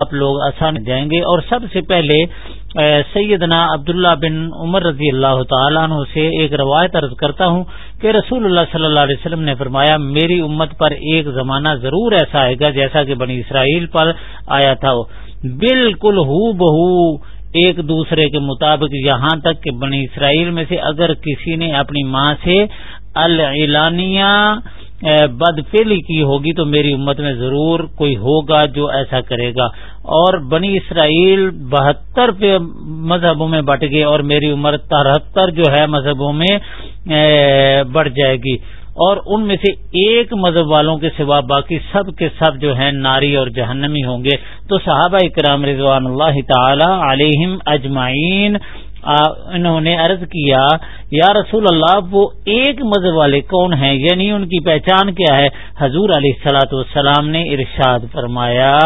آپ لوگ آسان جائیں گے۔ اور سب سے پہلے سیدنا عبداللہ بن عمر رضی اللہ تعالیٰ عنہ سے ایک روایت عرض کرتا ہوں کہ رسول اللہ صلی اللہ علیہ وسلم نے فرمایا، میری امت پر ایک زمانہ ضرور ایسا آئے گا جیسا کہ بنی اسرائیل پر آیا تھا۔ بالکل ہو بہو ایک دوسرے کے مطابق یہاں تک کہ بنی اسرائیل میں سے اگر کسی نے اپنی ماں سے العلانیہ بد پیلی کی ہوگی تو میری امت میں ضرور کوئی ہوگا جو ایسا کرے گا۔ اور بنی اسرائیل بہتر مذہبوں میں بٹ گئے اور میری عمر ترہتر جو ہے مذہبوں میں بڑھ جائے گی۔ اور ان میں سے ایک مذہب والوں کے سوا باقی سب کے سب جو ہیں ناری اور جہنمی ہوں گے۔ تو صحابہ اکرام رضوان اللہ تعالی علیہم اجمعین انہوں نے عرض کیا، یا رسول اللہ، وہ ایک مذہب والے کون ہیں؟ یعنی ان کی پہچان کیا ہے؟ حضور علیہ سلاۃ والسلام نے ارشاد فرمایا،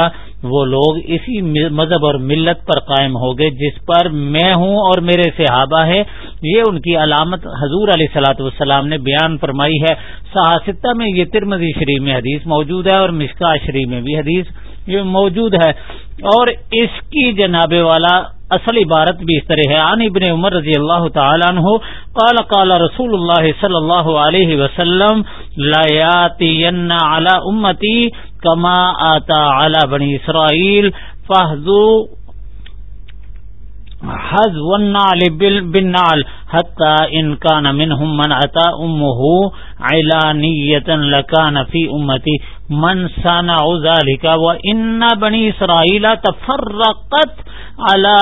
وہ لوگ اسی مذہب اور ملت پر قائم ہو گئے، جس پر میں ہوں اور میرے صحابہ ہے یہ ان کی علامت حضور علیہ سلاۃ والسلام نے بیان فرمائی ہے۔ صحاستہ میں یہ ترمزی شریف میں حدیث موجود ہے اور مشکا شریف میں بھی حدیث یہ موجود ہے۔ اور اس کی جناب والا اصل عبارت بھی اس طرح ہے۔ عن ابن عمر رضی اللہ تعالیٰ عنہ قال قال رسول اللہ صلی اللہ علیہ وسلم، لا یاتین علی امتی کما آتا علی بنی اسرائیل فہذو حز والنعل بالنعل حتى ان كان منهم من اتى امه علانيه لكان في امتي من صنع ذلك وان بني اسرائيل تفرقت على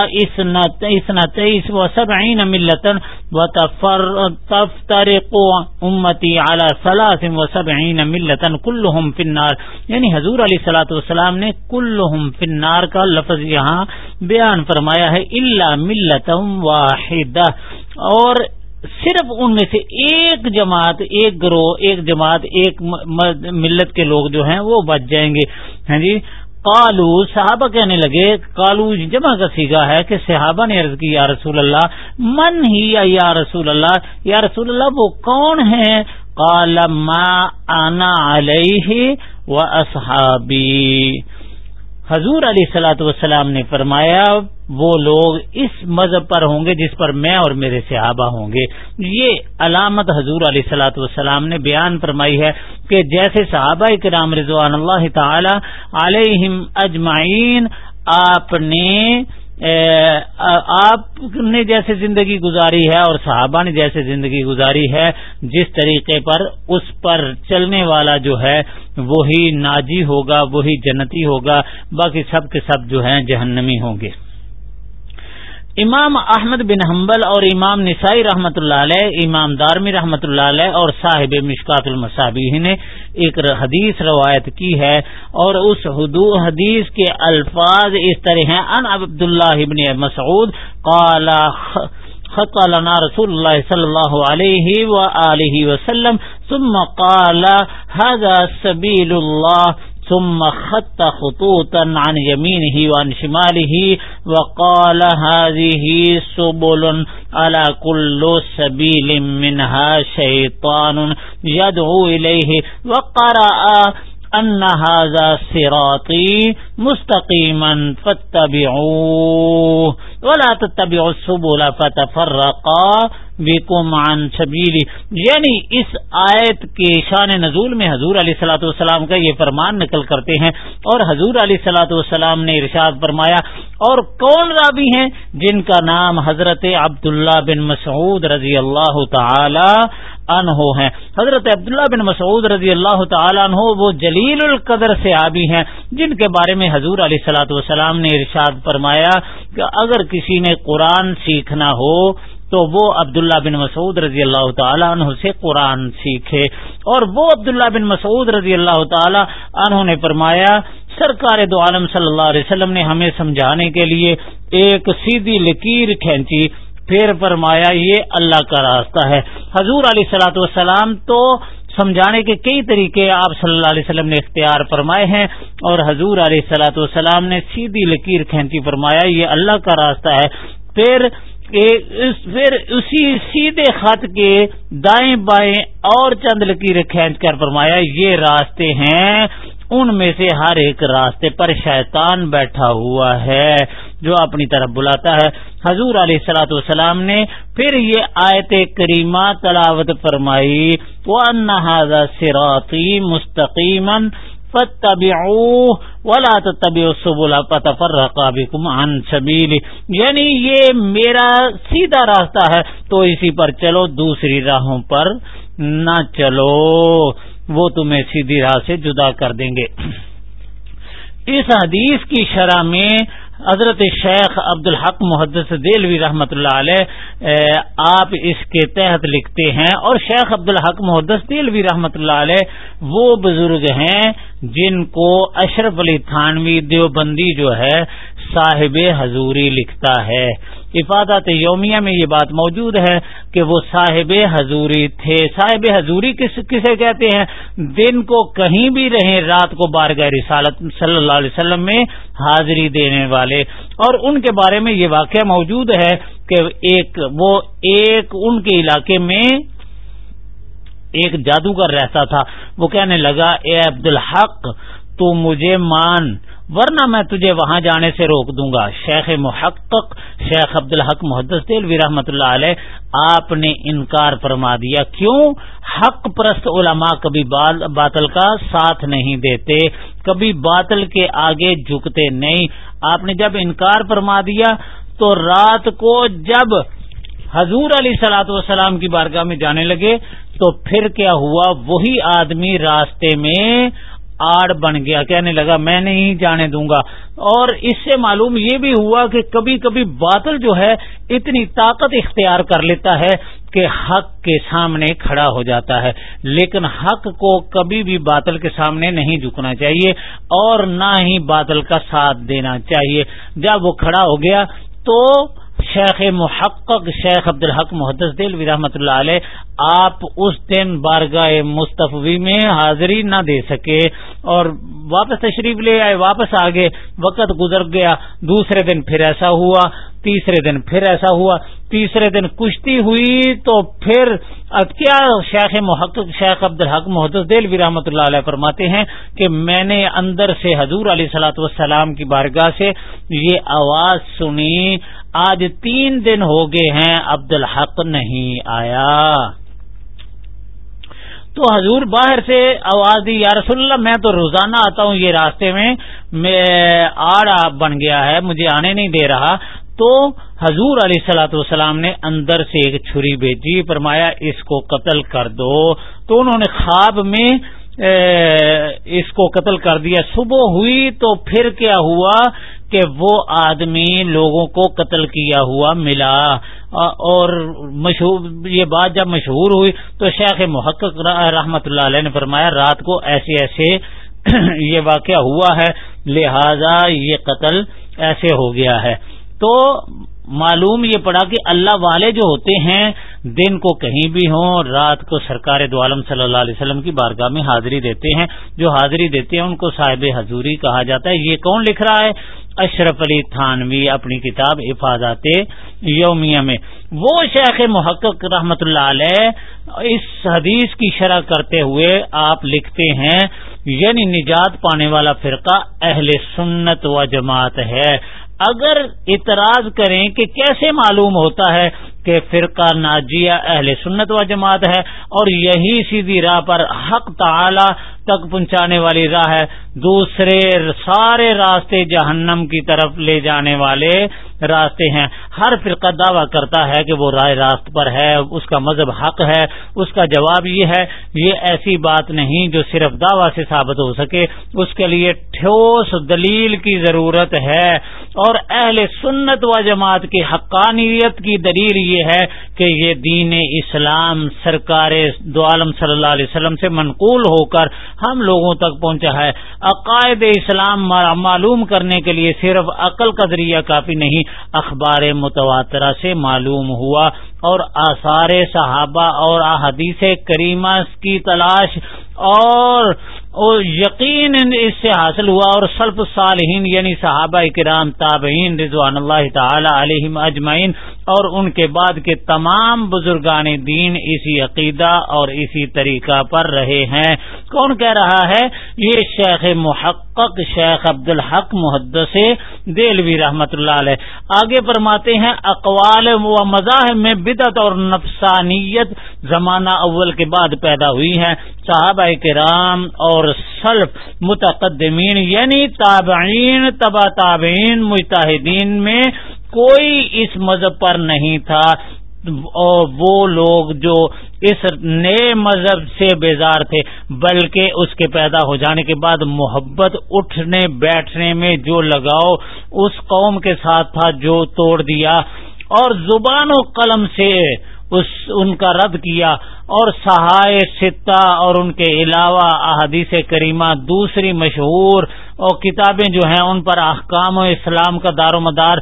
اثنتيس وسبعين ملة وتفترق امتي على ثلاث وسبعين ملة كلهم في النار. یعنی حضور علیہ الصلوۃ والسلام نے کلهم في النار کا لفظ یہاں بیان فرمایا ہے الا ملۃ واحدہ اور صرف ان میں سے ایک جماعت، ایک گروہ، ایک جماعت، ایک ملت کے لوگ جو ہیں وہ بچ جائیں گے۔ ہاں جی؟ کالو صحابہ کہنے لگے کالو جی، جمع کا سیگا ہے کہ صحابہ نے عرض کی، یا رسول اللہ، من ہی یا رسول اللہ؟ یا رسول اللہ، وہ کون ہے کال آنا علیہ و اصحابی. حضور علیہ سلاۃ وسلام نے فرمایا، وہ لوگ اس مذہب پر ہوں گے جس پر میں اور میرے صحابہ ہوں گے۔ یہ علامت حضور علیہ سلاۃ والسلام نے بیان فرمائی ہے کہ جیسے صحابہ کرام رضوان اللہ تعالی علیہم اجمعین، آپ نے آپ نے جیسے زندگی گزاری ہے اور صحابہ نے جیسے زندگی گزاری ہے، جس طریقے پر اس پر چلنے والا جو ہے، وہی ناجی ہوگا، وہی جنتی ہوگا، باقی سب کے سب جو ہیں جہنمی ہوں گے۔ امام احمد بن حنبل اور امام نسائی رحمۃ اللہ علیہ، امام دارمی رحمۃ اللہ علیہ اور صاحب مشکات المصابی نے ایک حدیث روایت کی ہے اور اس حدیث کے الفاظ اس طرح ہیں۔ ان عبداللہ ابن مسعود قال خط لنا رسول اللہ صلی اللہ علیہ وآلہ وسلم، ثم قال، هذا سبیل اللہ ثم خط خطوطا عن يمينه وعن شماله وقال هذه سبل على كل سبيل منها شيطان يدعو إليه وقرأ ان هذا صراطي مستقيما فاتبعوه. ولا تتبعوا السبل فتفرقا بكم عن سبيلي. یعنی اس آیت کے شان نزول میں حضور علیہ صلاۃ والسلام کا یہ فرمان نقل کرتے ہیں اور حضور علیہ صلاۃ والسلام نے ارشاد فرمایا اور کون رابی ہیں جن کا نام حضرت عبداللہ بن مسعود رضی اللہ تعالی عنہ ہیں. حضرت عبداللہ بن مسعود رضی اللہ تعالیٰ عنہ وہ جلیل القدر سے آبی ہیں جن کے بارے میں حضور علیہ سلاۃ والسلام نے ارشاد فرمایا کہ اگر کسی نے قرآن سیکھنا ہو تو وہ عبداللہ بن مسعود رضی اللہ تعالیٰ عنہ سے قرآن سیکھے۔ اور وہ عبداللہ بن مسعود رضی اللہ تعالیٰ عنہ نے فرمایا، سرکار دو عالم صلی اللہ علیہ وسلم نے ہمیں سمجھانے کے لیے ایک سیدھی لکیر کھینچی۔ پھر فرمایا، یہ اللہ کا راستہ ہے۔ حضور علیہ سلاۃ والسلام تو سمجھانے کے کئی طریقے آپ صلی اللہ علیہ وسلم نے اختیار فرمائے ہیں اور حضور علیہ سلاۃ والسلام نے سیدھی لکیر کھینچی فرمایا، یہ اللہ کا راستہ ہے۔ پھر پھر اسی سیدھے خط کے دائیں بائیں اور چند لکیر کھینچ کر فرمایا، یہ راستے ہیں۔ ان میں سے ہر ایک راستے پر شیطان بیٹھا ہوا ہے۔ جو اپنی طرف بلاتا ہے۔ حضور علیہ السلاۃ والسلام نے پھر یہ آیت کریمہ تلاوت فرمائی وہ سراتی مستقیم ولا عن سبیلی یعنی یہ میرا سیدھا راستہ ہے، تو اسی پر چلو، دوسری راہوں پر نہ چلو۔ وہ تمہیں سیدھی راہ سے جدا کر دیں گے۔ اس حدیث کی شرح میں حضرت شیخ عبد الحق محدث دلوی رحمت اللہ علیہ آپ اس کے تحت لکھتے ہیں، اور شیخ عبد الحق محدث دلوی رحمت اللہ علیہ وہ بزرگ ہیں جن کو اشرف علی تھانوی دیوبندی جو ہے صاحب حضوری لکھتا ہے۔ افادت یومیہ میں یہ بات موجود ہے کہ وہ صاحب حضوری تھے۔ صاحب حضوری کس کسے کہتے ہیں؟ دن کو کہیں بھی رہیں، رات کو بارگاہ رسالت صلی اللہ علیہ وسلم میں حاضری دینے والے۔ اور ان کے بارے میں یہ واقعہ موجود ہے کہ ایک وہ ایک ان کے علاقے میں ایک جادوگر رہتا تھا۔ وہ کہنے لگا، اے عبد الحق تو مجھے مان ورنہ میں تجھے وہاں جانے سے روک دوں گا۔ شیخ محقق، شیخ عبد الحق محدث دلوی رحمت اللہ علیہ، آپ نے انکار فرما دیا۔ کیوں؟ حق پرست علماء کبھی باطل کا ساتھ نہیں دیتے، کبھی باطل کے آگے جھکتے نہیں۔ آپ نے جب انکار فرما دیا تو رات کو جب حضور علی سلاۃ وسلام کی بارگاہ میں جانے لگے تو پھر کیا ہوا؟ وہی آدمی راستے میں آڑ بن گیا۔ کہنے لگا، میں نہیں جانے دوں گا۔ اور اس سے معلوم یہ بھی ہوا کہ کبھی کبھی باطل جو ہے، اتنی طاقت اختیار کر لیتا ہے کہ حق کے سامنے کھڑا ہو جاتا ہے۔ لیکن حق کو کبھی بھی باطل کے سامنے نہیں جھکنا چاہیے اور نہ ہی باطل کا ساتھ دینا چاہیے۔ جب وہ کھڑا ہو گیا تو شیخ محقق شیخ عبد الحق محدث دل رحمۃ اللہ علیہ آپ اس دن بارگاہ مستفی میں حاضری نہ دے سکے اور واپس تشریف لے آئے، واپس آگے، وقت گزر گیا، دوسرے دن پھر ایسا ہوا۔ تیسرے دن پھر ایسا ہوا، تیسرے دن کشتی ہوئی تو پھر کیا شیخ محقق، شیخ عبد الحق محدود دل رحمۃ اللہ علیہ فرماتے ہیں کہ میں نے اندر سے حضور علیہ سلاۃ والسلام کی بارگاہ سے یہ آواز سنی، آج تین دن ہو گئے ہیں عبد الحق نہیں آیا۔ تو حضور باہر سے آواز دی، یا رسول اللہ میں تو روزانہ آتا ہوں یہ راستے میں میں آڑا بن گیا ہے، مجھے آنے نہیں دے رہا۔ تو حضور علیہ سلاۃ والسلام نے اندر سے ایک چھری بھیجی، فرمایا، اس کو قتل کر دو۔ تو انہوں نے خواب میں اس کو قتل کر دیا۔ صبح ہوئی تو پھر کیا ہوا کہ وہ آدمی لوگوں کو قتل کیا ہوا ملا۔ اور مشہور، یہ بات جب مشہور ہوئی تو شیخ محقق رحمت اللہ علیہ نے فرمایا، رات کو ایسے ایسے یہ واقعہ ہوا ہے، لہذا یہ قتل ایسے ہو گیا ہے۔ تو معلوم یہ پڑا کہ اللہ والے جو ہوتے ہیں، دن کو کہیں بھی ہوں، رات کو سرکار دو عالم صلی اللہ علیہ وسلم کی بارگاہ میں حاضری دیتے ہیں۔ جو حاضری دیتے ہیں، ان کو صاحب حضوری کہا جاتا ہے۔ یہ کون لکھ رہا ہے؟ اشرف علی تھانوی اپنی کتاب حفاظات یومیہ میں۔ وہ شیخ محقق رحمت اللہ علیہ اس حدیث کی شرح کرتے ہوئے آپ لکھتے ہیں یعنی نجات پانے والا فرقہ اہل سنت و جماعت ہے۔ اگر اعتراض کریں کہ کیسے معلوم ہوتا ہے کہ فرقہ ناجیہ اہل سنت و جماعت ہے اور یہی سیدھی راہ پر حق تعالی تک پہنچانے والی راہ ہے، دوسرے سارے راستے جہنم کی طرف لے جانے والے راستے ہیں۔ ہر فرقہ دعویٰ کرتا ہے کہ وہ رائے راست پر ہے، اس کا مذہب حق ہے، اس کا جواب یہ ہے، یہ ایسی بات نہیں جو صرف دعویٰ سے ثابت ہو سکے، اس کے لیے ٹھوس دلیل کی ضرورت ہے۔ اور اہل سنت و جماعت کی حقانیت کی دلیل یہ ہے کہ یہ دین اسلام سرکار دو عالم صلی اللہ علیہ وسلم سے منقول ہو کر ہم لوگوں تک پہنچا ہے۔ عقائد اسلام معلوم کرنے کے لیے صرف عقل کا ذریعہ کافی نہیں اخبار متواترہ سے معلوم ہوا اور آثار صحابہ اور احادیث کریمہ کی تلاش اور یقین اس سے حاصل ہوا اور سلف صالحین یعنی صحابہ کرام تابعین رضوان اللہ تعالی علیہ اجمعین اور ان کے بعد کے تمام بزرگان دین اسی عقیدہ اور اسی طریقہ پر رہے ہیں۔ کون کہہ رہا ہے؟ یہ شیخ محقق شیخ عبد الحق محدث دلوی رحمت اللہ علیہ۔ آگے فرماتے ہیں، اقوال و مذاہب میں بدعت اور نفسانیت زمانہ اول کے بعد پیدا ہوئی ہیں۔ صحابہ کرام اور سلف متقدمین یعنی تابعین، تبا تابعین متحدین میں کوئی اس مذہب پر نہیں تھا۔ وہ لوگ جو اس نئے مذہب سے بیزار تھے، بلکہ اس کے پیدا ہو جانے کے بعد محبت اٹھنے بیٹھنے میں جو لگاؤ اس قوم کے ساتھ تھا، جو توڑ دیا۔ اور زبان و قلم سے اس ان کا رد کیا اور سہائے ستا اور ان کے علاوہ احادیث کریمہ دوسری مشہور اور کتابیں جو ہیں ان پر احکام و اسلام کا دار و مدار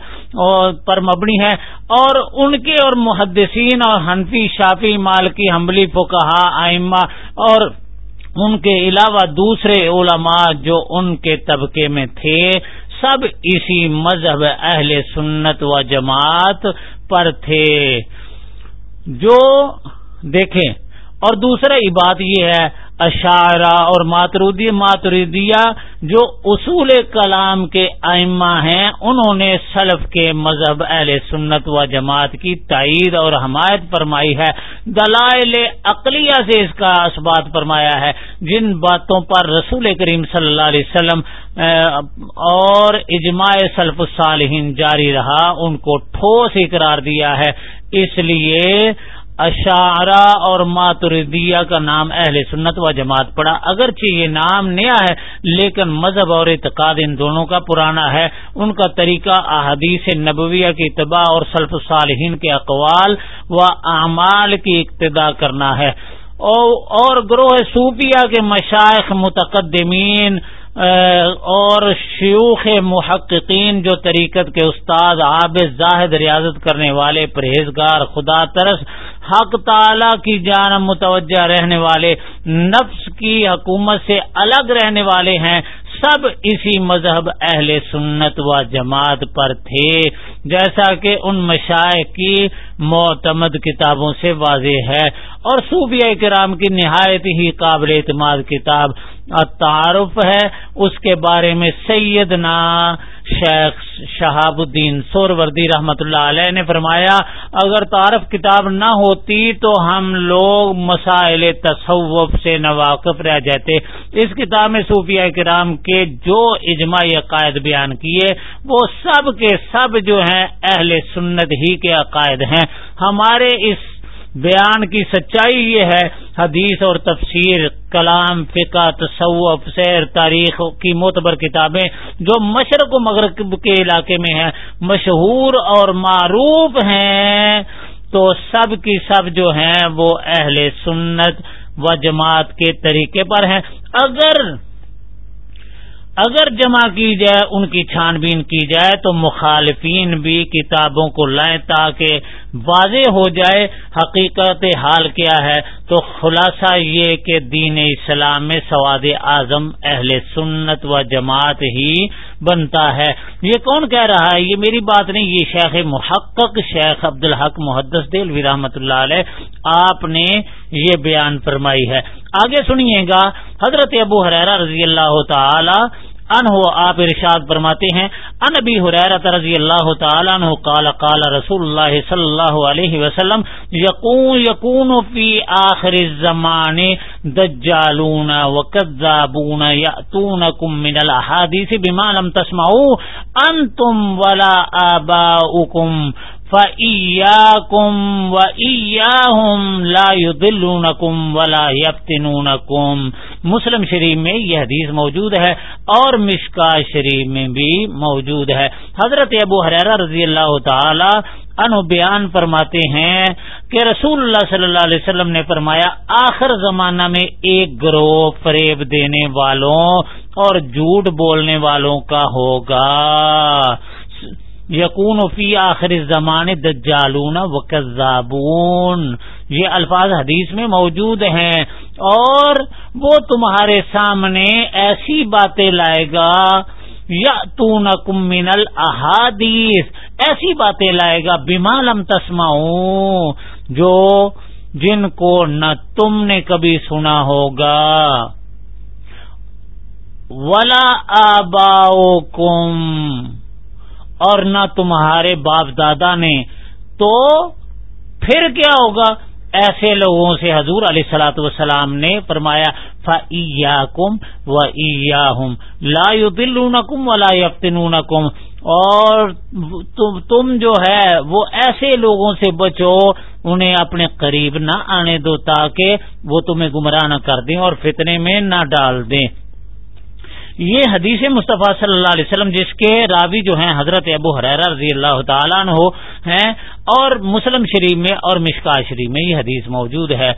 پر مبنی ہے اور ان کے اور محدثین اور حنفی، شافی، مالکی حمبلی فکہ آئمہ اور ان کے علاوہ دوسرے علماء جو ان کے طبقے میں تھے، سب اسی مذہب اہل سنت و جماعت پر تھے۔ جو دیکھیں اور دوسرا بات یہ ہے اشارہ اور ماترودی ماتردیا جو اصول کلام کے ائمہ ہیں، انہوں نے سلف کے مذہب اہل سنت و جماعت کی تائید اور حمایت فرمائی ہے۔ دلائل اقلیہ سے اس کا اسبات فرمایا ہے۔ جن باتوں پر رسول کریم صلی اللہ علیہ وسلم اور اجماع سلف الصالحین جاری رہا، ان کو ٹھوس اقرار دیا ہے۔ اس لیے اشارہ اور ماتردیہ کا نام اہل سنت و جماعت پڑا اگرچہ یہ نام نیا ہے، لیکن مذہب اور اعتقاد ان دونوں کا پرانا ہے۔ ان کا طریقہ احادیث نبویہ کی اتباع اور سلف صالحین کے اقوال و اعمال کی اقتدا کرنا ہے۔ اور گروہ صوفیہ کے مشائق متقدمین اور شیوخ محققین جو طریقت کے استاد عابد زاہد ریاضت کرنے والے پرہیزگار خدا ترس حق تعالی کی جانب متوجہ رہنے والے، نفس کی حکومت سے الگ رہنے والے ہیں، سب اسی مذہب اہل سنت و جماعت پر تھے۔ جیسا کہ ان مشائع کی معتمد کتابوں سے واضح ہے۔ اور صوبیہ کرام کی نہایت ہی قابل اعتماد کتاب تعارف ہے، اس کے بارے میں سیدنا شیخ شہاب الدین سور وردی رحمت اللہ علیہ نے فرمایا، اگر تعارف کتاب نہ ہوتی تو ہم لوگ مسائل تصوف سے نواقف رہ جاتے۔ اس کتاب میں صوفیہ کرام کے جو اجماعی عقائد بیان کیے، وہ سب کے سب جو ہیں اہل سنت ہی کے عقائد ہیں۔ ہمارے اس بیان کی سچائی یہ ہے، حدیث اور تفسیر، کلام، فقہ، تصوف، سیر، تاریخ کی معتبر کتابیں جو مشرق و مغرب کے علاقے میں ہیں، مشہور اور معروف ہیں، تو سب کی سب جو ہیں وہ اہل سنت و جماعت کے طریقے پر ہیں۔ اگر اگر جمع کی جائے، ان کی چھان بین کی جائے، تو مخالفین بھی کتابوں کو لائیں تاکہ واضح ہو جائے حقیقت حال کیا ہے۔ تو خلاصہ یہ کہ دین اسلام میں سواد اعظم اہل سنت و جماعت ہی بنتا ہے۔ یہ کون کہہ رہا ہے؟ یہ میری بات نہیں، یہ شیخ محقق شیخ عبد الحق محدث دل رحمت اللہ علیہ آپ نے یہ بیان فرمائی ہے۔ آگے سنیے گا، حضرت ابو حریرہ رضی اللہ تعالی ان ہو آپ ارشاد فرماتے ہیں ان ابی حریرہ رضی اللہ تعالی عنہ قال قال رسول اللہ صلی اللہ علیہ وسلم، یقون یقون فی آخر الزمان دجالون وکذابون یاتونکم من الاحادیث بما لم تسمعوا، انتم ولا آباؤکم فَإِيَّاكُمْ وَإِيَّاهُمْ لَا يُضِلُّونَكُمْ وَلَا يَفْتِنُونَكُمْ۔ مسلم شریف میں یہ حدیث موجود ہے اور مشکا شریف میں بھی موجود ہے۔ حضرت ابو حریرہ رضی اللہ تعالی عنہ بیان فرماتے ہیں کہ رسول اللہ صلی اللہ علیہ وسلم نے فرمایا، آخر زمانہ میں ایک گروہ فریب دینے والوں اور جھوٹ بولنے والوں کا ہوگا۔ یقون فی آخر زمان دجالون و کذابون یہ الفاظ حدیث میں موجود ہیں اور وہ تمہارے سامنے ایسی باتیں لائے گا یا تو من الحادیث ایسی باتیں لائے گا بیمالم تسما جو جن کو نہ تم نے کبھی سنا ہوگا۔ ولا آبا اور نہ تمہارے باپ دادا نے، تو پھر کیا ہوگا؟ ایسے لوگوں سے حضور علیہ سلاۃ وسلام نے فرمایا کم و لا کم ولا یفتنون کم اور تم جو ہے، وہ ایسے لوگوں سے بچو، انہیں اپنے قریب نہ آنے دو تاکہ وہ تمہیں گمراہ نہ کر دیں اور فتنے میں نہ ڈال دیں۔ یہ حدیث مصطفیٰ صلی اللہ علیہ وسلم جس کے راوی جو ہیں حضرت ابو حریر رضی اللہ تعالیٰ عنہ ہیں اور مسلم شریف میں اور مشکا شریف میں یہ حدیث موجود ہے۔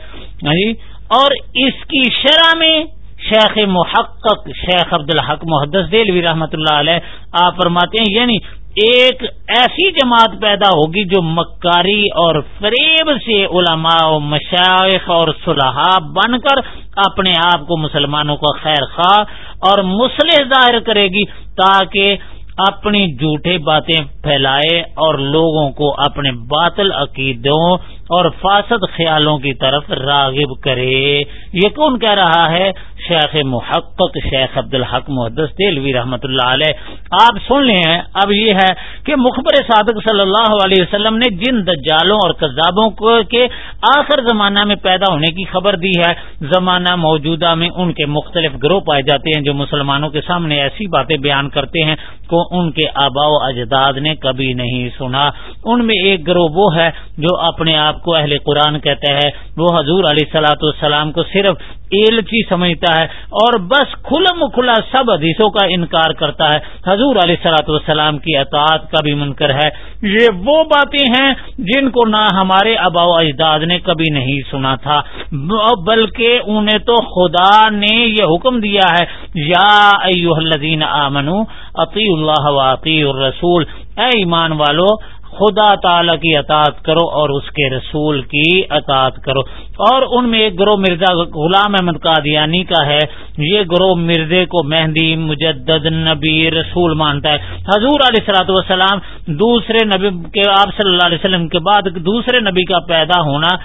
ہاں جی؟ اور اس کی شرح میں شیخ محقق شیخ عبد الحق محدث دلوی رحمۃ اللہ علیہ آپ فرماتے ہیں یعنی ایک ایسی جماعت پیدا ہوگی جو مکاری اور فریب سے علماء و مشائق اور صلاح بن کر اپنے آپ کو مسلمانوں کا خیر خواہ اور مسلح ظاہر کرے گی تاکہ اپنی جھوٹے باتیں پھیلائے اور لوگوں کو اپنے باطل عقیدوں اور فاسد خیالوں کی طرف راغب کرے۔ یہ کون کہہ رہا ہے؟ شیخ محقق شیخ عبد الحق محدث دلوی رحمت اللہ علیہ۔ آپ سن لیں۔ اب یہ ہے کہ مخبر صادق صلی اللہ علیہ وسلم نے جن دجالوں اور کذابوں کے آخر زمانہ میں پیدا ہونے کی خبر دی ہے، زمانہ موجودہ میں ان کے مختلف گروہ پائے جاتے ہیں جو مسلمانوں کے سامنے ایسی باتیں بیان کرتے ہیں کو ان کے آبا و اجداد نے کبھی نہیں سنا۔ ان میں ایک گروہ وہ ہے جو اپنے آپ کو اہل قرآن کہتے ہیں۔ وہ حضور علیہ سلاۃ السلام کو صرف ایلچی سمجھتا ہے اور بس کھلم کھلا سب حدیثوں کا انکار کرتا ہے۔ حضور علیہ سلاۃ والسلام کی اطاعت کا بھی منکر ہے۔ یہ وہ باتیں ہیں جن کو نہ ہمارے ابا و اجداد نے کبھی نہیں سنا تھا۔ بلکہ انہیں تو خدا نے یہ حکم دیا ہے۔ یا الذین آمنو عطی اللہ و الرسول۔ اے ایمان والو خدا تعالی کی اطاعت کرو اور اس کے رسول کی اطاعت کرو۔ اور ان میں ایک گروہ مرزا غلام احمد قادیانی کا ہے۔ یہ گروہ مرزے کو مہندی، مجدد، نبی، رسول مانتا ہے۔ حضور علیہ سلاۃ والسلام دوسرے نبی کے، آپ صلی اللہ علیہ وسلم کے بعد دوسرے نبی کا پیدا ہونا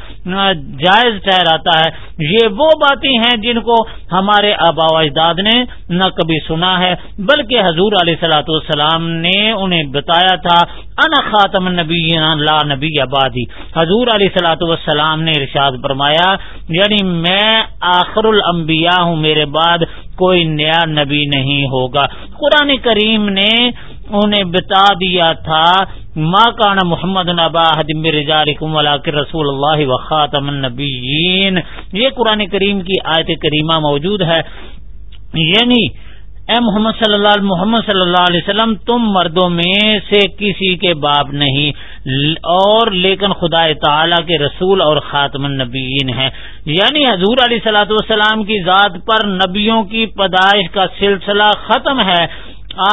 جائز ٹھہراتا ہے۔ یہ وہ باتیں ہیں جن کو ہمارے آبا و اجداد نے نہ کبھی سنا ہے، بلکہ حضور علیہ سلاۃ والسلام نے انہیں بتایا تھا۔ ان خاتم نبی لا نبی آبادی۔ حضور علیہ سلاۃ والسلام نے ارشاد فرمایا یعنی میں آخر الانبیاء ہوں، میرے بعد کوئی نیا نبی نہیں ہوگا۔ قرآن کریم نے انہیں بتا دیا تھا ماں کان محمد نبا رجالکم رسول اللہ و خاتم النبیین۔ یہ قرآن کریم کی آیت کریمہ موجود ہے۔ یعنی اے محمد صلی اللہ علیہ محمد صلی اللہ علیہ وسلم، تم مردوں میں سے کسی کے باپ نہیں، اور لیکن خدا تعالی کے رسول اور خاتم النبیین ہیں۔ یعنی حضور علیہ سلاۃ والسلام کی ذات پر نبیوں کی پیدائش کا سلسلہ ختم ہے۔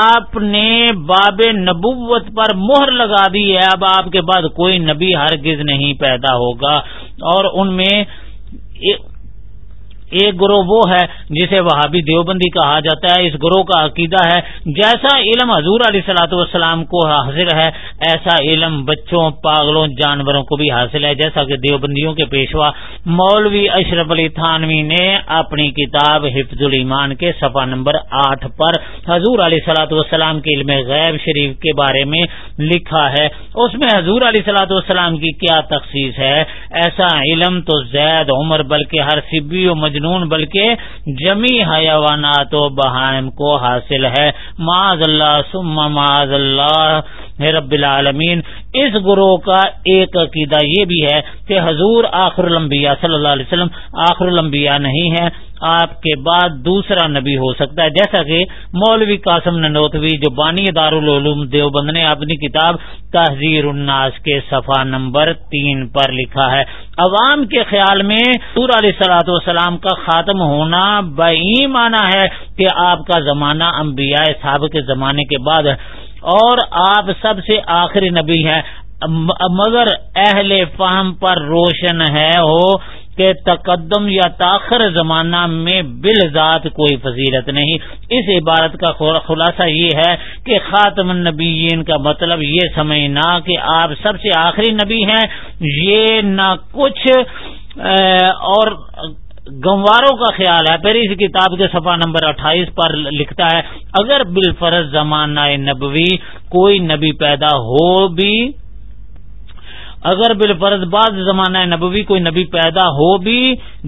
آپ نے باب نبوت پر مہر لگا دی ہے۔ اب آپ کے بعد کوئی نبی ہرگز نہیں پیدا ہوگا۔ اور ان میں ایک گروہ وہ ہے جسے وہابی دیوبندی کہا جاتا ہے، اس گروہ کا عقیدہ ہے، جیسا علم حضور علیہ سلاۃ والسلام کو حاصل ہے، ایسا علم بچوں، پاگلوں، جانوروں کو بھی حاصل ہے، جیسا کہ دیوبندیوں کے پیشوا مولوی اشرف علی تھانوی نے اپنی کتاب حفظ الایمان کے صفحہ نمبر آٹھ پر حضور علیہ سلاۃ والسلام کے علم غیب شریف کے بارے میں لکھا ہے۔ اس میں حضور علیہ سلاۃ والسلام کی کیا تخصیص ہے؟ ایسا علم تو زید عمر، بلکہ ہر سبی و مجھ مجنون بلکہ جمی حیوانات و بہائم کو حاصل ہے۔ معاذ اللہ ثم معاذ اللہ۔ رب العالمین، اس گروہ کا ایک عقیدہ یہ بھی ہے کہ حضور آخر الانبیاء صلی اللہ علیہ وسلم آخر الانبیاء نہیں ہے آپ کے بعد دوسرا نبی ہو سکتا ہے۔ جیسا کہ مولوی قاسم ننوتوی، جو بانی دارالعلوم دیوبند نے اپنی کتاب تحزیر الناس کے صفحہ نمبر تین پر لکھا ہے، عوام کے خیال میں سور علیہ سلاۃ والسلام کا خاتم ہونا بئی مانا ہے کہ آپ کا زمانہ انبیاء صاحب کے زمانے کے بعد ہے۔ اور آپ سب سے آخری نبی ہیں۔ مگر اہل فہم پر روشن ہے ہو کہ تقدم یا تاخر زمانہ میں بالذات کوئی فضیلت نہیں۔ اس عبارت کا خلاصہ یہ ہے کہ خاتم النبیین کا مطلب یہ سمجھنا کہ آپ سب سے آخری نبی ہیں۔ یہ نہ کچھ اور گنواروں کا خیال ہے، پھر اس کتاب کے صفحہ نمبر اٹھائیس پر لکھتا ہے، اگر بالفرض زمانہ نبوی کوئی نبی پیدا ہو بھی اگر بالفرض بعض زمانہ نبوی کوئی نبی پیدا ہو بھی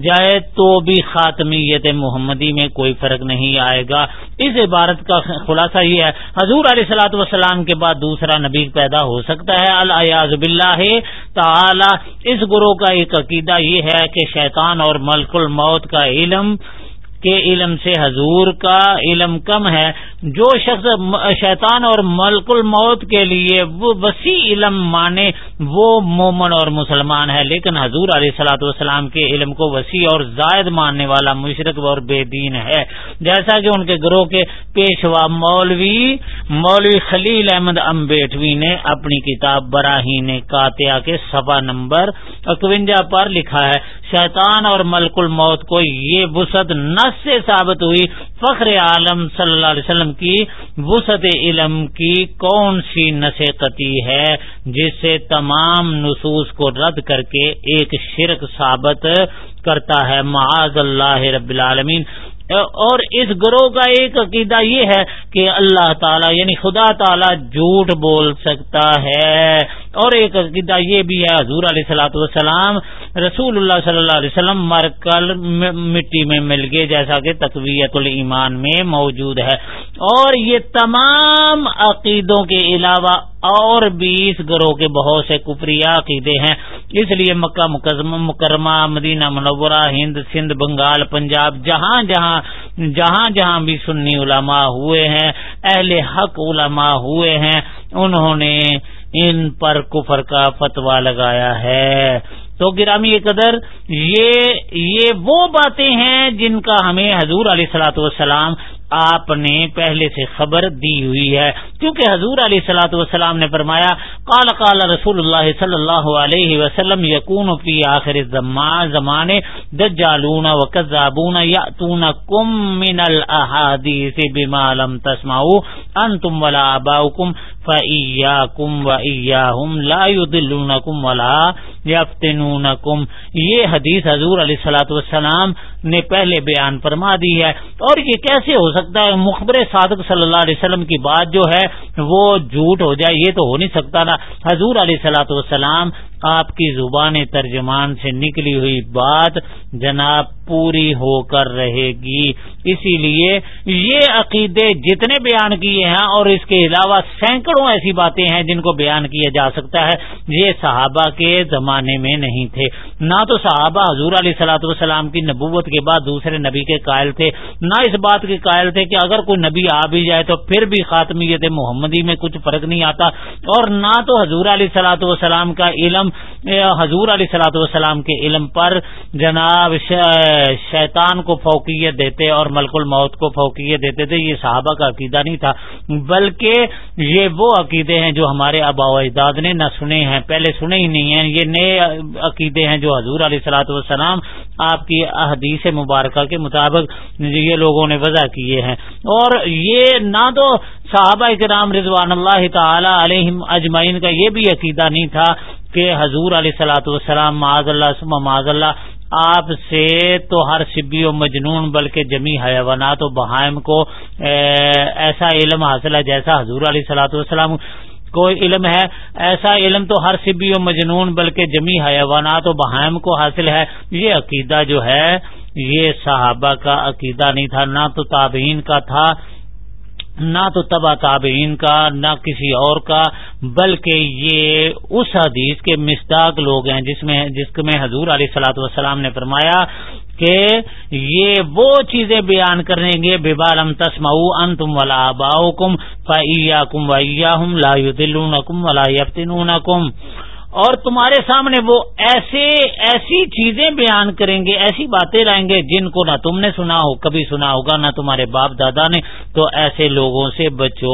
جائے تو بھی خاتمیت محمدی میں کوئی فرق نہیں آئے گا۔ اس عبارت کا خلاصہ یہ ہے، حضور علیہ سلاۃ وسلام کے بعد دوسرا نبی پیدا ہو سکتا ہے۔ الیاز بلّہ تعالی، اس گروہ کا ایک عقیدہ یہ ہے کہ شیطان اور ملک الموت کا علم کے علم سے حضور کا علم کم ہے جو شخص شیطان اور ملک الموت کے لیے وہ وسیع علم مانے وہ مومن اور مسلمان ہے لیکن حضور علیہ سلاۃ والسلام کے علم کو وسیع اور زائد ماننے والا مشرق اور بے دین ہے جیسا کہ ان کے گروہ کے پیشوا مولوی مولوی خلیل احمد امبیٹوی نے اپنی کتاب براہین کاتیا کے سبا نمبر اکوجا پر لکھا ہے شیطان اور ملک الموت کو یہ وسعت نس سے ثابت ہوئی فخر عالم صلی اللہ علیہ وسلم کی وسعت علم کی کون سی نسقتی ہے جس سے تمام نصوص کو رد کر کے ایک شرک ثابت کرتا ہے معاذ اللہ رب العالمین اور اس گروہ کا ایک عقیدہ یہ ہے کہ اللہ تعالیٰ یعنی خدا تعالیٰ جھوٹ بول سکتا ہے۔ اور ایک عقیدہ یہ بھی ہے، حضور علیہ سلاۃ والسلام رسول اللہ صلی اللہ علیہ وسلم مر کل مٹی میں مل گئے، جیسا کہ تقویت الایمان میں موجود ہے۔ اور یہ تمام عقیدوں کے علاوہ اور بھی گروہ کے بہت سے کپریہ عقیدے ہیں۔ اس لیے مکہ مکرمہ مدینہ منورہ، ہند، سندھ، بنگال، پنجاب، جہاں جہاں جہاں جہاں بھی سنی علماء ہوئے ہیں، اہل حق علماء ہوئے ہیں، انہوں نے ان پر کفر کا فتوا لگایا ہے۔ تو گرامی قدر، یہ یہ وہ باتیں ہیں جن کا ہمیں حضور علیہ سلاۃ والسلام آپ نے پہلے سے خبر دی ہوئی ہے۔ کیونکہ حضور علیہ سلاۃ والسلام نے فرمایا، قال قال رسول اللہ صلی اللہ علیہ وسلم یقون فی آخر زمانے، دجالون و کذابون کم من الاحادیث بما لم تسمعوا انتم ولا اباؤکم فَإِيَّاكُمْ وَإِيَّاهُمْ لَا يُضِلُّونَكُمْ وَلَا يَفْتِنُونَكُمْ یہ حدیث حضور علیہ السلاۃ والسلام نے پہلے بیان فرما دی ہے۔ اور یہ کیسے ہو سکتا ہے؟ مخبر صادق صلی اللہ علیہ وسلم کی بات جو ہے، وہ جھوٹ ہو جائے، یہ تو ہو نہیں سکتا نا۔ حضور علیہ السلاۃ والسلام آپ کی زبان ترجمان سے نکلی ہوئی بات جناب پوری ہو کر رہے گی۔ اسی لیے یہ عقیدے جتنے بیان کیے ہیں اور اس کے علاوہ سینکڑوں ایسی باتیں ہیں جن کو بیان کیا جا سکتا ہے۔ یہ صحابہ کے زمانے میں نہیں تھے۔ نہ تو صحابہ حضور علیہ سلاۃ والسلام کی نبوت کے بعد دوسرے نبی کے قائل تھے، نہ اس بات کے قائل تھے کہ اگر کوئی نبی آ بھی جائے تو پھر بھی خاتمیت محمدی میں کچھ فرق نہیں آتا۔ اور نہ تو حضور علیہ سلاۃ والسلام کا علم، حضور علیہ سلاۃ والسلام کے علم پر جناب شیطان کو فوقیت دیتے اور ملک الموت کو فوقیت دیتے تھے، یہ صحابہ کا عقیدہ نہیں تھا۔ بلکہ یہ وہ عقیدے ہیں جو ہمارے آبا و اجداد نے نہ سنے ہیں، پہلے سنے ہی نہیں ہیں، یہ عقیدے ہیں جو حضور علیہ سلاۃ والسلام آپ کی احدیث مبارکہ کے مطابق یہ لوگوں نے وضع کیے ہیں۔ اور یہ نہ تو صحابہ کرام رضوان اللہ تعالی علیہ اجمعین کا یہ بھی عقیدہ نہیں تھا کہ حضور علیہ سلاۃ والسلام معاذ اللہ معاذ اللہ آپ سے تو ہر سبی و مجنون بلکہ جمی حیوانات و بہائم کو ایسا علم حاصل ہے جیسا حضور علیہ سلاۃ والسلام کوئی علم ہے۔ ایسا علم تو ہر سبی و مجنون بلکہ جمی حیوانات و بہائم کو حاصل ہے۔ یہ عقیدہ جو ہے، یہ صحابہ کا عقیدہ نہیں تھا، نہ تو تابعین کا تھا۔ نہ تو تبا تابعین کا، نہ کسی اور کا، بلکہ یہ اس حدیث کے مستاق لوگ ہیں جس میں جس میں حضور علیہ سلاۃ والسلام نے فرمایا کہ یہ وہ چیزیں بیان کریں گے بےبالم تسم ان تم ولا باؤ کم فیا کم ویا ہم لا دل کم ولا یفتن کم اور تمہارے سامنے وہ ایسے ایسی چیزیں بیان کریں گے، ایسی باتیں لائیں گے جن کو نہ تم نے سنا ہو، کبھی سنا ہوگا، نہ تمہارے باپ دادا نے۔ تو ایسے لوگوں سے بچو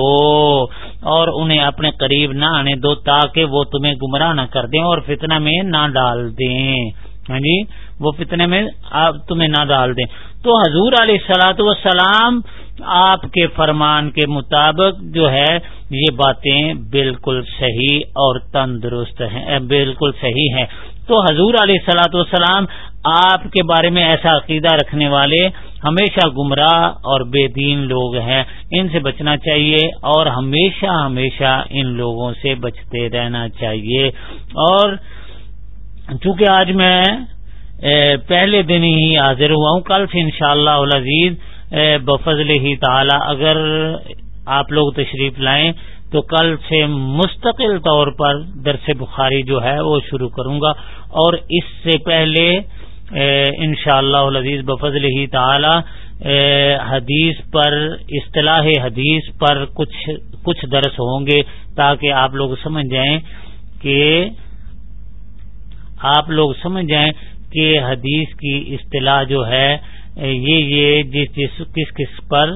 اور انہیں اپنے قریب نہ آنے دو تاکہ وہ تمہیں گمراہ نہ کر دیں اور فتنہ میں نہ ڈال دیں۔ ہاں جی وہ فتنے میں تمہیں نہ ڈال دیں۔ تو حضور علیہ سلاۃ وسلام آپ کے فرمان کے مطابق جو ہے، یہ باتیں بالکل صحیح اور تندرست ہیں بالکل صحیح ہیں۔ تو حضور علیہ سلاۃ والسلام آپ کے بارے میں ایسا عقیدہ رکھنے والے ہمیشہ گمراہ اور بے دین لوگ ہیں۔ ان سے بچنا چاہیے اور ہمیشہ ہمیشہ ان لوگوں سے بچتے رہنا چاہیے۔ اور چونکہ آج میں پہلے دن ہی حاضر ہوا ہوں۔ کل سے انشاءاللہ شاء اللہ بفضل ہی تعالی، اگر آپ لوگ تشریف لائیں تو کل سے مستقل طور پر درس بخاری جو ہے وہ شروع کروں گا۔ اور اس سے پہلے ان شاء اللہ عزیز بفضل ہی تعالی حدیث پر، اصطلاح حدیث پر کچھ کچھ درس ہوں گے تاکہ آپ لوگ سمجھ جائیں کہ، آپ لوگ سمجھ جائیں کہ حدیث کی اصطلاح جو ہے یہ یہ، جس جس، کس کس پر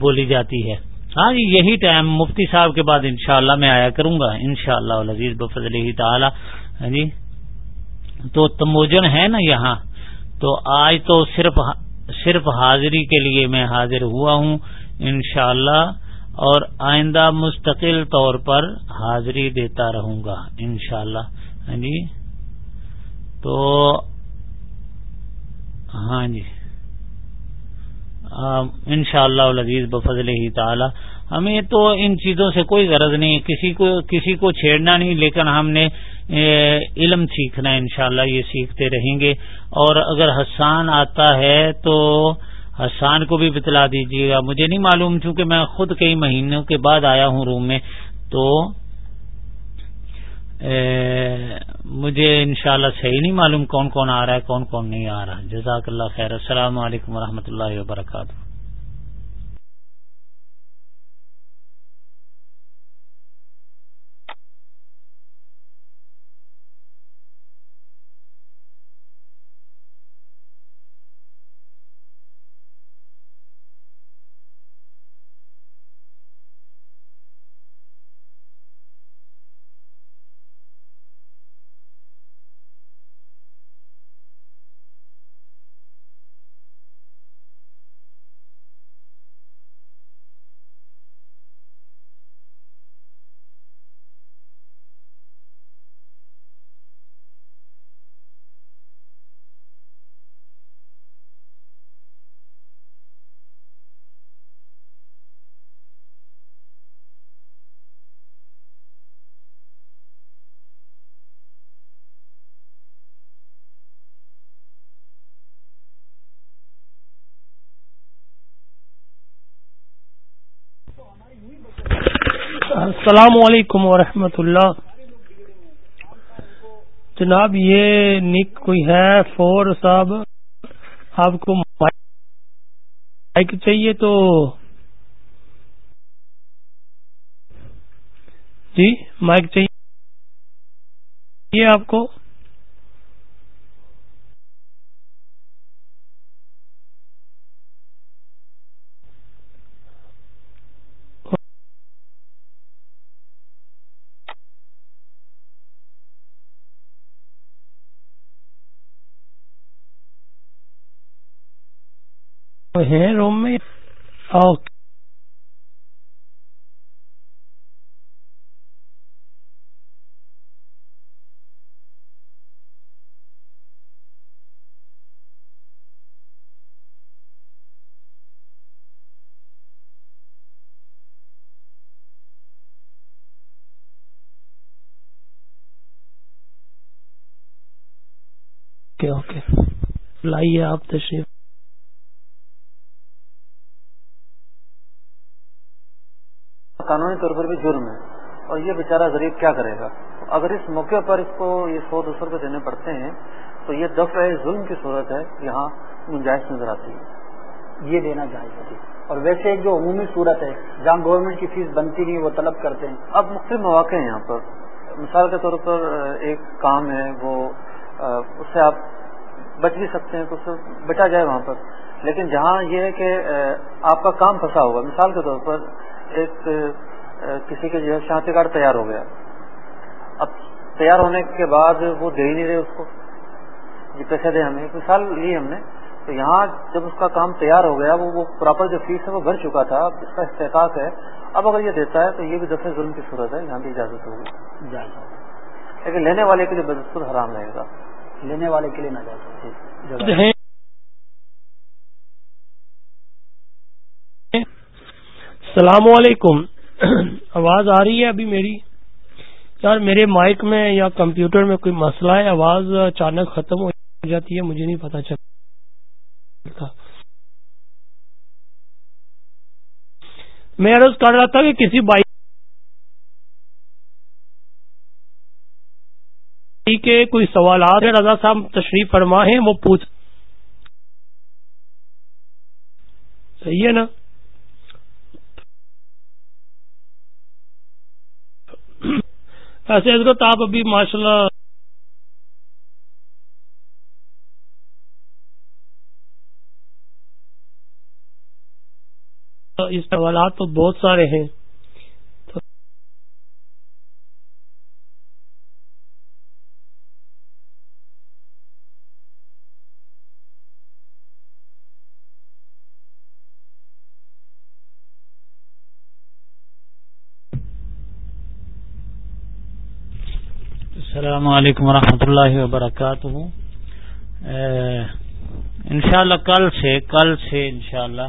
بولی جاتی ہے۔ ہاں جی یہی ٹائم مفتی صاحب کے بعد انشاءاللہ میں آیا کروں گا، انشاءاللہ شاء اللہ بفضل تعالی ہاں جی تو تموجن ہے نا یہاں؟ تو آج تو صرف صرف حاضری کے لیے میں حاضر ہوا ہوں، انشاءاللہ، اور آئندہ مستقل طور پر حاضری دیتا رہوں گا، انشاءاللہ۔ ہاں جی تو ہاں جی۔ ان شاء اللہ عزیز بفضل ہی تعالی۔ ہمیں تو ان چیزوں سے کوئی غرض نہیں، کسی کو کسی کو چھیڑنا نہیں، لیکن ہم نے علم سیکھنا ہے، انشاءاللہ یہ سیکھتے رہیں گے۔ اور اگر حسان آتا ہے تو حسان کو بھی بتلا دیجیے گا۔ مجھے نہیں معلوم، چونکہ میں خود کئی مہینوں کے بعد آیا ہوں روم میں، تو مجھے انشاءاللہ صحیح نہیں معلوم کون کون آ رہا ہے، کون کون نہیں آ رہا۔ جزاک اللہ خیر، السلام علیکم و اللہ وبرکاتہ۔ السلام علیکم ورحمۃ اللہ۔ جناب، یہ نک کوئی ہے؟ فور صاحب، آپ کو مائک چاہیے تو۔ جی مائک چاہیے آپ کو۔ ہیں روم میں اوکے اوکے لائیے آپ تشریف۔ قانونی طور پر بھی جرم ہے اور یہ بیچارہ غریب کیا کرے گا؟ اگر اس موقع پر اس کو یہ سو دو سو روپے دینے پڑتے ہیں تو یہ دفع ظلم کی صورت ہے یہاں گنجائش نظر آتی ہے۔ یہ دینا چاہیے اور ویسے ایک جو عمومی صورت ہے جہاں گورنمنٹ کی فیس بنتی نہیں وہ طلب کرتے ہیں۔ اب مختلف مواقع ہیں یہاں پر۔ مثال کے طور پر ایک کام ہے وہ اس سے آپ بچ بھی سکتے ہیں تو بچا جائے وہاں پر۔ لیکن جہاں یہ ہے کہ آپ کا کام پھنسا ہوگا مثال کے طور پر ایک کسی کے جو ہے شناختی کارڈ تیار ہو گیا۔ اب تیار ہونے کے بعد وہ دے ہی نہیں رہے اس کو۔ یہ پیسے دیں ہمیں۔ مثال لی ہم نے۔ تو یہاں جب اس کا کام تیار ہو گیا وہ پراپر جو فیس ہے وہ بھر چکا تھا۔ اس کا استحقاق ہے۔ اب اگر یہ دیتا ہے تو یہ بھی دفعہ ظلم کی صورت ہے۔ یہاں بھی اجازت ہوگی۔ لیکن لینے والے کے لیے بدستور حرام رہے گا۔ لینے والے کے لیے نہ جائے جی۔ السلام علیکم۔ آواز آ رہی ہے ابھی میری؟ یار میرے مائک میں یا کمپیوٹر میں کوئی مسئلہ ہے، آواز اچانک ختم ہو جاتی ہے، مجھے نہیں پتا چلتا میں عرض کر رہا تھا کہ کسی بائک کے کوئی سوالات رضا صاحب، تشریف فرما ہے وہ پوچھ صحیح ہے نا؟ ایسے حضرت آپ ابھی ماشاء اللہ اس سوالات تو بہت سارے ہیں۔ السلام علیکم ورحمۃ اللہ وبرکاتہ۔ انشاءاللہ کل سے کل سے انشاءاللہ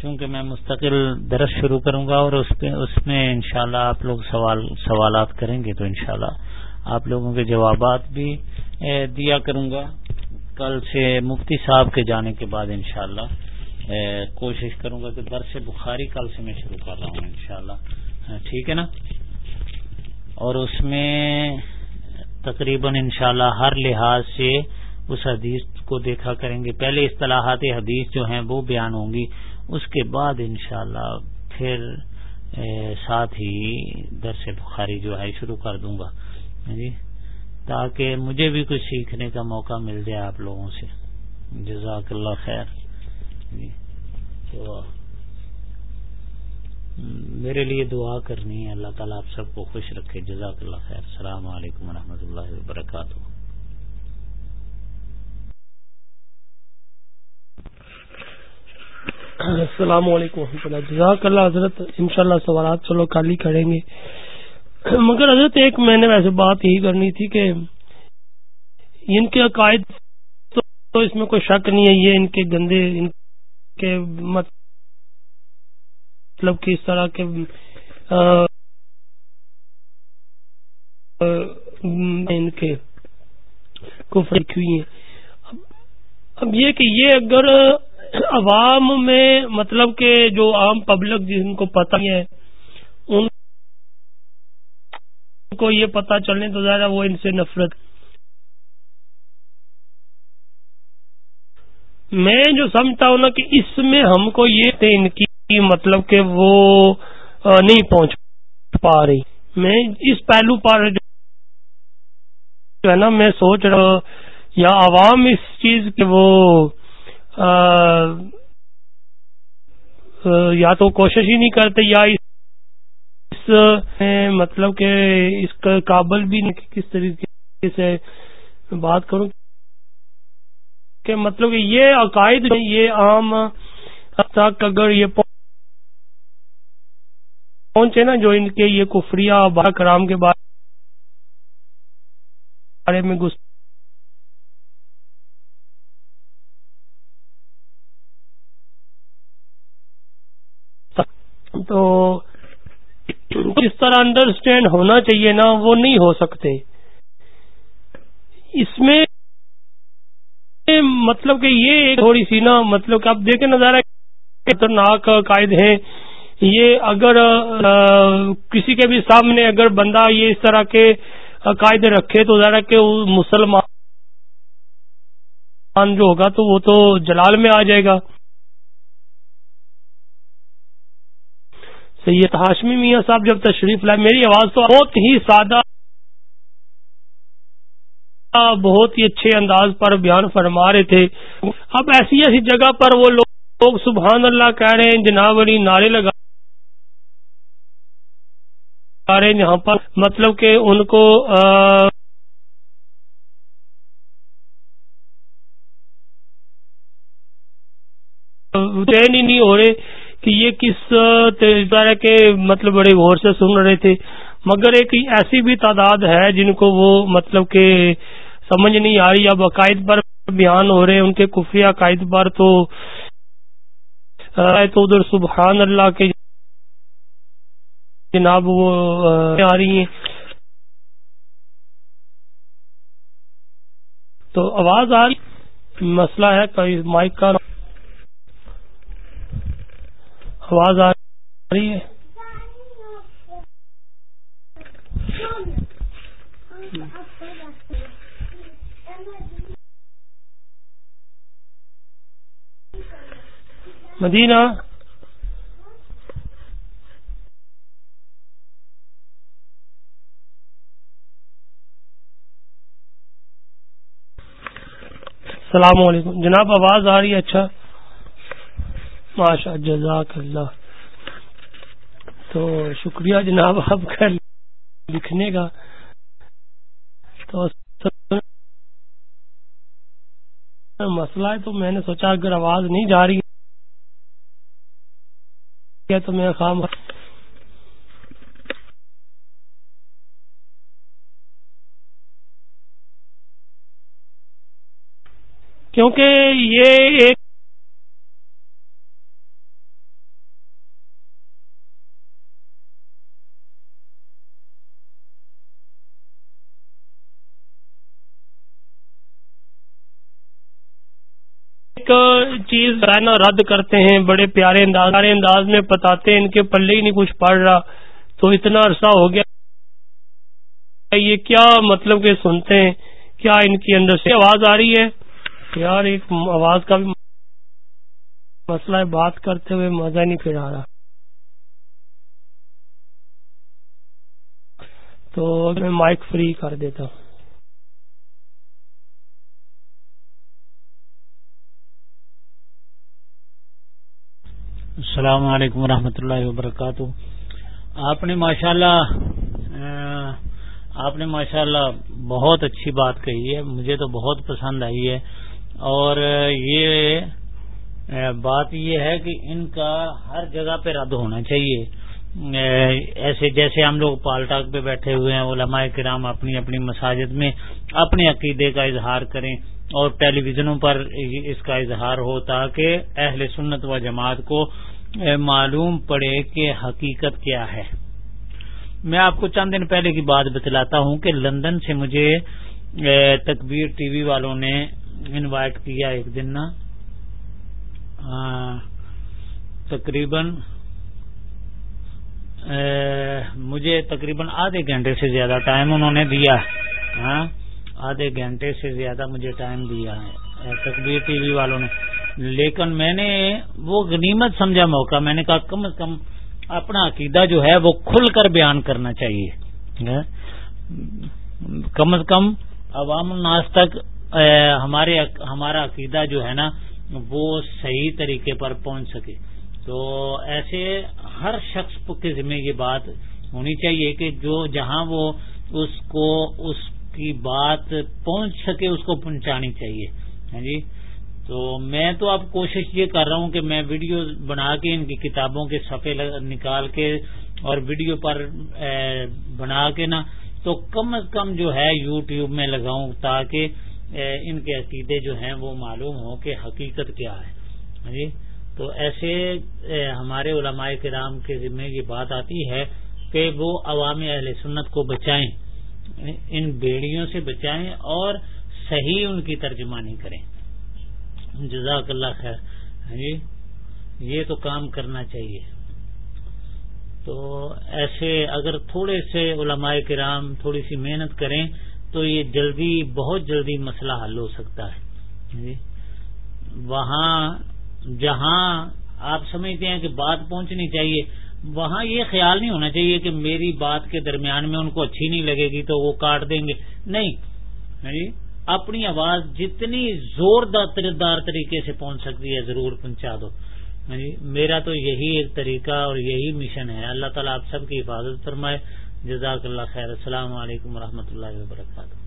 چونکہ میں مستقل درس شروع کروں گا اور اس اس میں انشاءاللہ آپ لوگ سوال، سوالات کریں گے تو انشاءاللہ آپ لوگوں کے جوابات بھی دیا کروں گا۔ کل سے مفتی صاحب کے جانے کے بعد انشاءاللہ کوشش کروں گا کہ درس بخاری کل سے میں شروع کر رہا ہوں انشاءاللہ۔ ہاں، ٹھیک ہے نا؟ اور اس میں تقریباً انشاءاللہ ہر لحاظ سے اس حدیث کو دیکھا کریں گے۔ پہلے اصطلاحات حدیث جو ہیں وہ بیان ہوں گی، اس کے بعد انشاءاللہ پھر ساتھ ہی درس بخاری جو ہے شروع کر دوں گا۔ ہاں جی؟ تاکہ مجھے بھی کچھ سیکھنے کا موقع مل جائے آپ لوگوں سے۔ جزاک اللہ خیر۔ ہاں جی؟ تو میرے لیے دعا کرنی ہے۔ اللہ تعالیٰ آپ سب کو خوش رکھے۔ جزاک اللہ خیر۔ السلام علیکم و اللہ وبرکاتہ۔ السلام علیکم و اللہ۔ جزاک اللہ حضرت، انشاءاللہ سوالات چلو کال ہی کریں گے۔ مگر حضرت، ایک میں نے ویسے بات یہی کرنی تھی کہ ان کے عقائد تو اس میں کوئی شک نہیں ہے، یہ ان کے گندے، ان کے مت مطلب کہ اس طرح کے ان کے ہوئی ہیں۔ اب یہ کہ یہ اگر عوام میں مطلب کہ جو عام پبلک جن کو پتہ ہے، ان کو یہ پتا چلنے تو ظاہر وہ ان سے نفرت۔ میں جو سمجھتا ہوں نا کہ اس میں ہم کو یہ تھے ان کی مطلب کہ وہ نہیں پہنچ پا رہی۔ میں اس پہلو پر جو ہے نا، میں سوچ رہا یا عوام اس چیز کے وہ یا تو کوشش ہی نہیں کرتے، یا اس مطلب کہ اس کا قابل بھی نہیں کس طریقے سے بات کروں۔ کہ مطلب کہ یہ عقائد یہ عام تک اگر یہ پہنچے نا جو ان کے یہ کفریہ بارہ کرام کے بارے میں گس تو جس طرح انڈرسٹینڈ ہونا چاہیے نا، وہ نہیں ہو سکتے۔ اس میں مطلب کہ یہ تھوڑی سی نا مطلب کہ آپ دیکھیں نظارہ خطرناک قائد ہیں۔ یہ اگر کسی کے بھی سامنے اگر بندہ یہ اس طرح کے قاعدے رکھے تو ذرا کہ مسلمان جو ہوگا تو وہ تو جلال میں آ جائے گا۔ سید ہاشمی میاں صاحب جب تشریف لائے، میری آواز تو بہت ہی سادہ، بہت ہی اچھے انداز پر بیان فرما رہے تھے۔ اب ایسی ایسی جگہ پر وہ لوگ، سبحان اللہ کہہ رہے ہیں، جناب علی نعرے لگا سارے یہاں پر مطلب کہ ان کو چین ہی نہیں ہو رہے کہ یہ کس طرح کے مطلب بڑے غور سے سن رہے تھے۔ مگر ایک ایسی بھی تعداد ہے جن کو وہ مطلب کہ سمجھ نہیں آ رہی۔ اب عقائد پر بیان ہو رہے ان کے خفیہ عقائد پر تو ادھر سبحان اللہ کے جناب وہ، آ رہی ہیں۔ تو آواز آ رہی مسئلہ ہے کوئی مائک کا۔ آواز آ رہی ہے۔ مدینہ۔ السلام علیکم۔ جناب، آواز آ رہی ہے؟ اچھا۔ ماشاء جزاک اللہ تو شکریہ جناب، آپ کا لکھنے کا۔ تو مسئلہ ہے تو میں نے سوچا اگر آواز نہیں جا رہی ہے تو میں خام کیونکہ یہ ایک چیز ہے نا رد کرتے ہیں، بڑے پیارے انداز انداز میں بتاتے ہیں، ان کے پلے ہی نہیں کچھ پڑ رہا۔ تو اتنا عرصہ ہو گیا۔ یہ کیا مطلب کہ سنتے ہیں؟ کیا ان کی اندر سے آواز آ رہی ہے؟ یار، ایک آواز کا بھی مسئلہ ہے، بات کرتے ہوئے مزہ نہیں پھر آ رہا۔ تو میں مائک فری کر دیتا ہوں۔ السلام علیکم ورحمۃ اللہ وبرکاتہ۔ آپ نے ماشاء اللہ آپ نے ماشاء اللہ بہت اچھی بات کہی ہے۔ مجھے تو بہت پسند آئی ہے۔ اور یہ بات یہ ہے کہ ان کا ہر جگہ پہ رد ہونا چاہیے۔ ایسے جیسے ہم لوگ پالٹاک پہ بیٹھے ہوئے ہیں، علماء کرام اپنی اپنی مساجد میں اپنے عقیدے کا اظہار کریں اور ٹیلی ویژنوں پر اس کا اظہار ہو تاکہ اہل سنت و جماعت کو معلوم پڑے کہ حقیقت کیا ہے۔ میں آپ کو چند دن پہلے کی بات بتلاتا ہوں کہ لندن سے مجھے تکبیر ٹی وی والوں نے انوائٹ کیا ایک دن نا۔ تقریباً مجھے تقریباً آدھے گھنٹے سے زیادہ ٹائم انہوں نے دیا۔ ہاں آدھے گھنٹے سے زیادہ مجھے ٹائم دیا ہے۔ تقبیر ٹی وی والوں نے۔ لیکن میں نے وہ غنیمت سمجھا موقع، میں نے کہا کم از کم اپنا عقیدہ جو ہے وہ کھل کر بیان کرنا چاہیے۔ کم از کم عوام الناس تک ہمارے ہمارا عقیدہ جو ہے نا، وہ صحیح طریقے پر پہنچ سکے۔ تو ایسے ہر شخص کے ذمہ یہ بات ہونی چاہیے کہ جو جہاں وہ اس کو، اس کی بات پہنچ سکے، اس کو پہنچانی چاہیے۔ ہاں جی؟ تو میں تو اب کوشش یہ کر رہا ہوں کہ میں ویڈیو بنا کے ان کی کتابوں کے صفحے نکال کے اور ویڈیو پر بنا کے نا، تو کم از کم جو ہے یو ٹیوب میں لگاؤں تاکہ ان کے عقیدے جو ہیں وہ معلوم ہو کہ حقیقت کیا ہے۔ ہاں جی؟ تو ایسے ہمارے علماء کرام کے ذمہ یہ بات آتی ہے کہ وہ عوام اہل سنت کو بچائیں، ان بیڑیوں سے بچائیں اور صحیح ان کی ترجمانی کریں۔ جزاک اللہ خیر۔ ہاں جی؟ یہ تو کام کرنا چاہیے۔ تو ایسے اگر تھوڑے سے علماء کرام تھوڑی سی محنت کریں تو یہ جلدی بہت جلدی مسئلہ حل ہو سکتا ہے۔ جی۔ وہاں جہاں آپ سمجھتے ہیں کہ بات پہنچنی چاہیے وہاں یہ خیال نہیں ہونا چاہیے کہ میری بات کے درمیان میں ان کو اچھی نہیں لگے گی تو وہ کاٹ دیں گے۔ نہیں۔ ہاں جی۔ اپنی آواز جتنی زور دار طریقے سے پہنچ سکتی ہے ضرور پہنچا دو۔ ہاں جی۔ میرا تو یہی ایک طریقہ اور یہی مشن ہے۔ اللہ تعالیٰ آپ سب کی حفاظت فرمائے۔ جزاک اللہ خیر. السلام علیکم و اللہ وبرکاتہ.